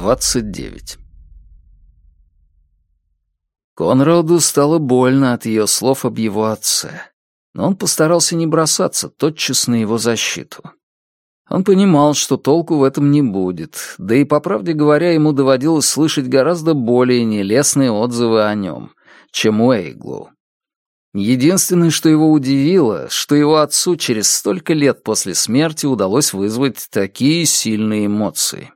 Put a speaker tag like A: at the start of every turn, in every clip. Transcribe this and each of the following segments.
A: 29 Конраду стало больно от ее слов об его отце, но он постарался не бросаться тотчас на его защиту. Он понимал, что толку в этом не будет, да и, по правде говоря, ему доводилось слышать гораздо более нелестные отзывы о нем, чем у Эйглу. Единственное, что его удивило, что его отцу через столько лет после смерти удалось вызвать такие сильные эмоции.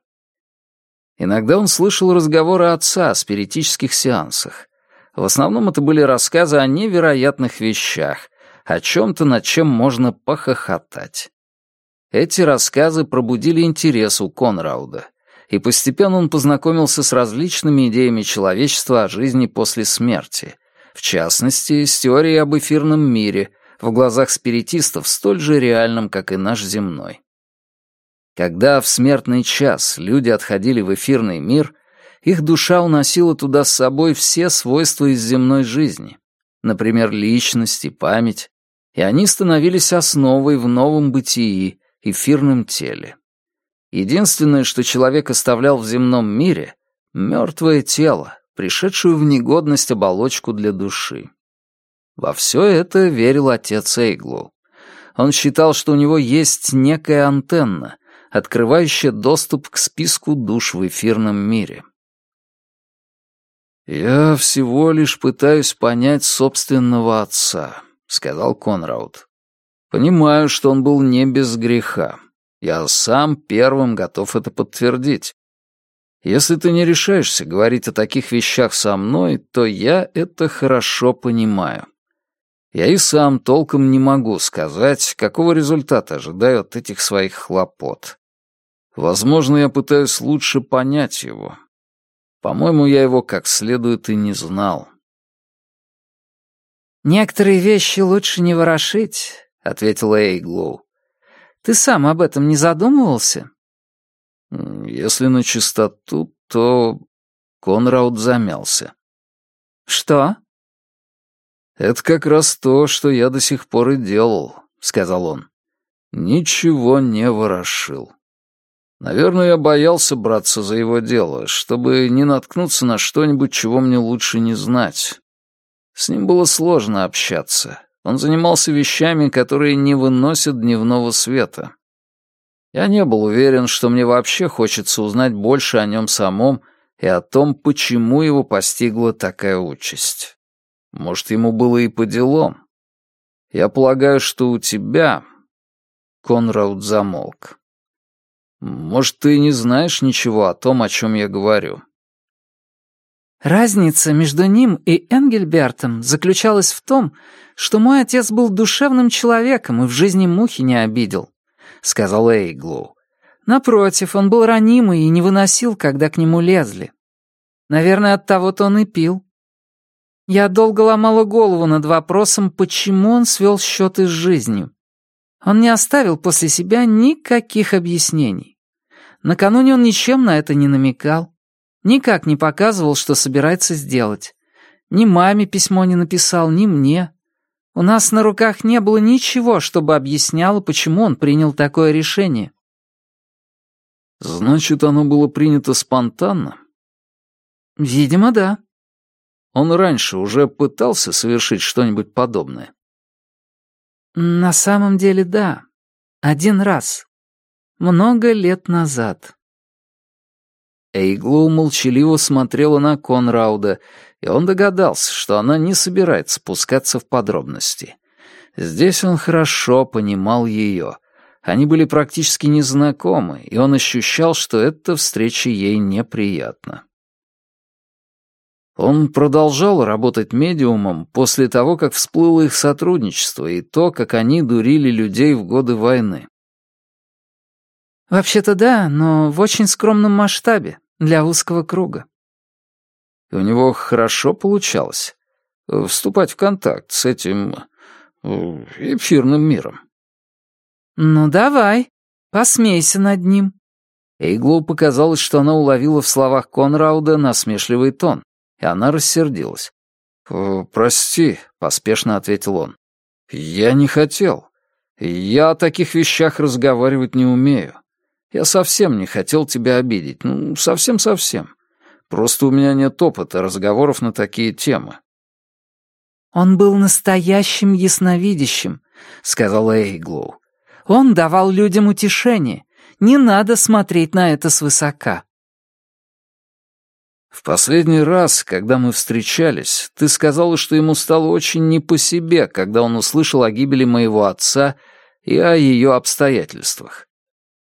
A: Иногда он слышал разговоры отца о спиритических сеансах. В основном это были рассказы о невероятных вещах, о чем-то, над чем можно похохотать. Эти рассказы пробудили интерес у Конрауда, и постепенно он познакомился с различными идеями человечества о жизни после смерти — в частности, с теорией об эфирном мире, в глазах спиритистов столь же реальном, как и наш земной. Когда в смертный час люди отходили в эфирный мир, их душа уносила туда с собой все свойства из земной жизни, например, личность и память, и они становились основой в новом бытии, эфирном теле. Единственное, что человек оставлял в земном мире — мертвое тело, пришедшую в негодность оболочку для души. Во все это верил отец Эйглу. Он считал, что у него есть некая антенна, открывающая доступ к списку душ в эфирном мире. «Я всего лишь пытаюсь понять собственного отца», — сказал Конрауд. «Понимаю, что он был не без греха. Я сам первым готов это подтвердить. Если ты не решаешься говорить о таких вещах со мной, то я это хорошо понимаю. Я и сам толком не могу сказать, какого результата ожидаю от этих своих хлопот. Возможно, я пытаюсь лучше понять его. По-моему, я его как следует и не знал.
B: «Некоторые вещи лучше не ворошить», — ответила Эйглоу. «Ты сам об этом не задумывался?»
A: Если на чистоту, то Конрауд замялся.
B: «Что?»
A: «Это как раз то, что я до сих пор и делал», — сказал он. «Ничего не ворошил. Наверное, я боялся браться за его дело, чтобы не наткнуться на что-нибудь, чего мне лучше не знать. С ним было сложно общаться. Он занимался вещами, которые не выносят дневного света. Я не был уверен, что мне вообще хочется узнать больше о нем самом и о том, почему его постигла такая участь. Может, ему было и по делам. Я полагаю, что у тебя...» Конрауд замолк. «Может, ты не знаешь ничего о том, о чем я говорю?»
B: Разница между ним и Энгельбертом заключалась в том, что мой отец был душевным человеком и в жизни мухи не обидел сказал Эйглоу. Напротив, он был ранимый и не выносил, когда к нему лезли. Наверное, от того-то он и пил. Я долго ломала голову над вопросом, почему он свел счеты с жизнью. Он не оставил после себя никаких объяснений. Накануне он ничем на это не намекал. Никак не показывал, что собирается сделать. Ни маме письмо не написал, ни мне. У нас на руках не было ничего, чтобы объясняло, почему он принял такое решение.
A: Значит, оно было принято спонтанно?
B: Видимо, да.
A: Он раньше уже пытался совершить что-нибудь подобное?
B: На самом деле, да. Один раз. Много лет назад.
A: Эйглоу молчаливо смотрела на Конрауда, и он догадался, что она не собирается пускаться в подробности. Здесь он хорошо понимал ее. Они были практически незнакомы, и он ощущал, что эта встреча ей неприятна. Он продолжал работать медиумом после того, как всплыло их сотрудничество и то, как они дурили людей в годы войны.
B: «Вообще-то да, но в очень скромном масштабе. Для узкого круга.
A: И у него хорошо получалось вступать в контакт с этим э, эфирным миром.
B: «Ну, давай, посмейся над ним».
A: Эйглоу показалось, что она уловила в словах Конрауда насмешливый тон, и она рассердилась. «Прости», — поспешно ответил он. «Я не хотел. Я о таких вещах разговаривать не умею. Я совсем не хотел тебя обидеть. Ну, совсем-совсем. Просто у меня нет опыта разговоров на такие темы».
B: «Он был настоящим ясновидящим», — сказала Эйглоу. «Он давал людям утешение. Не надо смотреть на это свысока».
A: «В последний раз, когда мы встречались, ты сказала, что ему стало очень не по себе, когда он услышал о гибели моего отца и о ее обстоятельствах.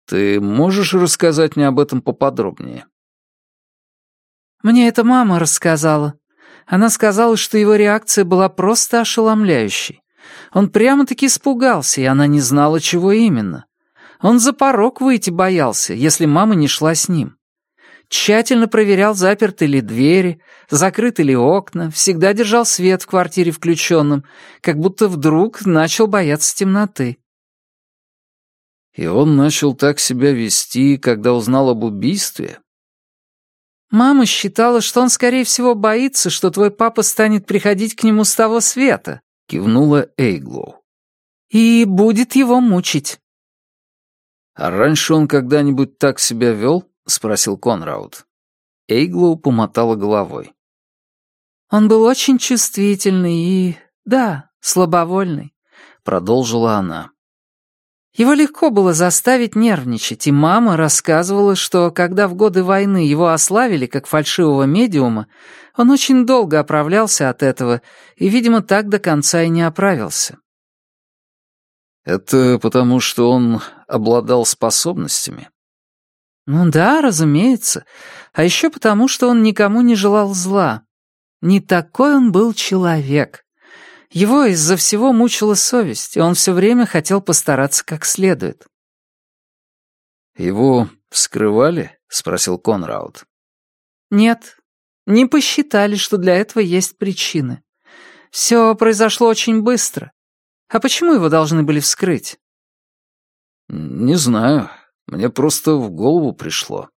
A: Ты можешь рассказать мне об этом поподробнее?»
B: «Мне это мама рассказала. Она сказала, что его реакция была просто ошеломляющей. Он прямо-таки испугался, и она не знала, чего именно. Он за порог выйти боялся, если мама не шла с ним. Тщательно проверял, заперты ли двери, закрыты ли окна, всегда держал свет в квартире включенным, как будто вдруг начал бояться темноты.
A: И он начал так себя вести, когда узнал об убийстве?
B: Мама считала, что он, скорее всего, боится, что твой папа станет приходить к нему с того света, кивнула Эйглоу. И будет его мучить.
A: А раньше он когда-нибудь так себя вел? спросил Конрауд. Эйглоу помотала головой.
B: Он был очень чувствительный и, да, слабовольный, продолжила она. Его легко было заставить нервничать, и мама рассказывала, что когда в годы войны его ославили как фальшивого медиума, он очень долго оправлялся от этого и, видимо, так до конца и не оправился.
A: «Это потому, что он обладал способностями?»
B: «Ну да, разумеется. А еще потому, что он никому не желал зла. Не такой он был человек. Его из-за всего мучила совесть, и он все время хотел постараться как следует.
A: «Его вскрывали?» — спросил Конрауд.
B: «Нет, не посчитали, что для этого есть причины. Все произошло очень быстро. А почему его должны были вскрыть?»
A: «Не знаю. Мне просто в голову пришло.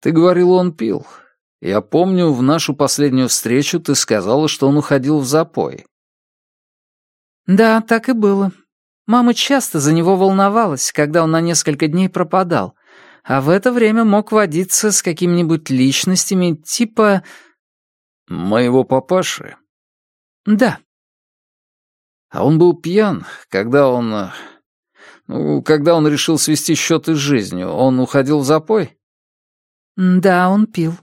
A: Ты говорил, он пил. Я помню, в нашу последнюю встречу ты сказала, что он уходил в запой.
B: Да, так и было. Мама часто за него волновалась, когда он на несколько дней пропадал, а в это время мог водиться с какими-нибудь личностями типа...
A: Моего папаши?
B: Да.
A: А он был пьян, когда он... Ну, когда он решил свести счеты с жизнью, он уходил в запой?
B: Да, он пил.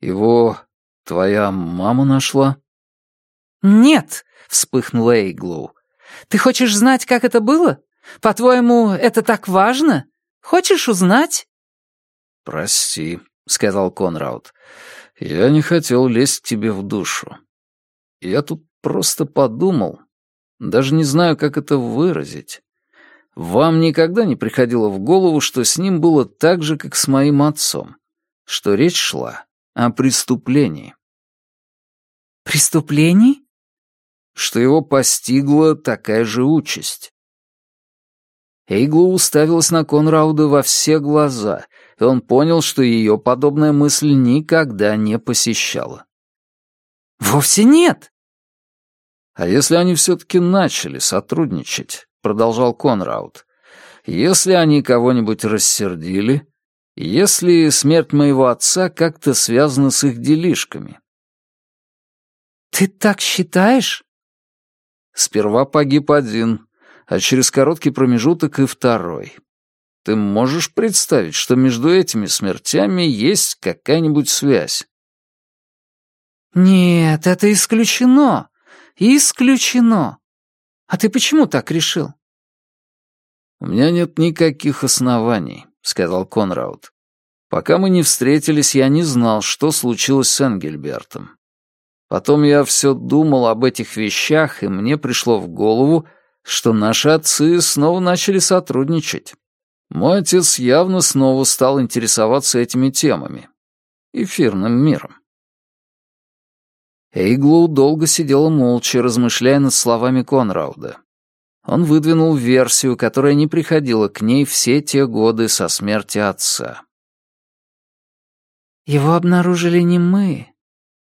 A: Его твоя мама нашла?
B: Нет, вспыхнула Эйглоу. «Ты хочешь знать, как это было? По-твоему, это так важно? Хочешь узнать?»
A: «Прости», — сказал Конрауд. «Я не хотел лезть тебе в душу. Я тут просто подумал, даже не знаю, как это выразить. Вам никогда не приходило в голову, что с ним было так же, как с моим отцом, что речь шла о преступлении?»
B: «Преступлении?»
A: Что его постигла такая же участь. Эйгла уставилась на Конрауда во все глаза, и он понял, что ее подобная мысль никогда не посещала.
B: «Вовсе нет!»
A: «А если они все-таки начали сотрудничать?» — продолжал Конрауд. «Если они кого-нибудь рассердили, если смерть моего отца как-то связана с их делишками».
B: «Ты так считаешь?»
A: Сперва погиб один, а через короткий промежуток и второй. Ты можешь представить, что между этими смертями есть какая-нибудь связь?
B: Нет, это исключено. Исключено. А ты почему так решил?
A: У меня нет никаких оснований, сказал Конрауд. Пока мы не встретились, я не знал, что случилось с Энгельбертом. Потом я все думал об этих вещах, и мне пришло в голову, что наши отцы снова начали сотрудничать. Мой отец явно снова стал интересоваться этими темами. Эфирным миром. Эйглоу долго сидела молча, размышляя над словами Конрауда. Он выдвинул версию, которая не приходила к ней все те годы со смерти отца.
B: «Его обнаружили не мы,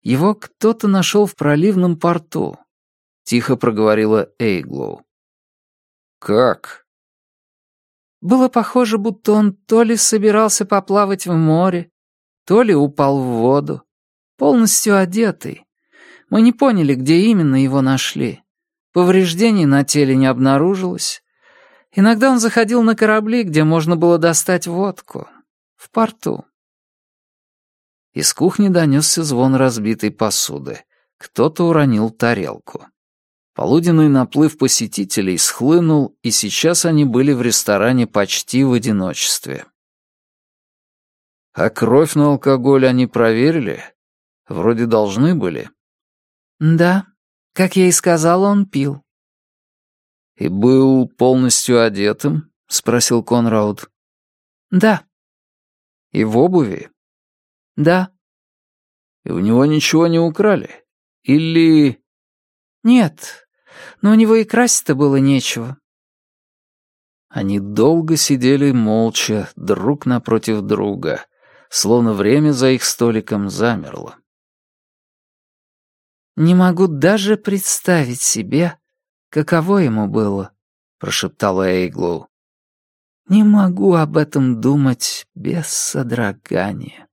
B: его кто-то нашел в проливном порту», — тихо проговорила Эйглоу.
A: «Как?»
B: Было похоже, будто он то ли собирался поплавать в море, то ли упал в воду, полностью одетый. Мы не поняли, где именно его нашли. Повреждений на теле не обнаружилось. Иногда он заходил на корабли, где можно было достать водку. В порту. Из кухни донесся звон разбитой посуды. Кто-то уронил тарелку. Полуденный наплыв посетителей схлынул, и сейчас они были в ресторане почти в одиночестве. А кровь на алкоголь они проверили? Вроде должны были. Да, как я и сказал, он пил.
A: «И был полностью одетым?» — спросил Конрауд.
B: «Да».
A: «И в обуви?»
B: «Да».
A: «И у него ничего не украли? Или...»
B: «Нет, но у него и красить-то было нечего».
A: Они долго сидели молча, друг напротив друга, словно время за их столиком замерло.
B: «Не могу даже представить себе, каково ему было», — прошептала Эйглоу. «Не могу об этом думать без содрогания».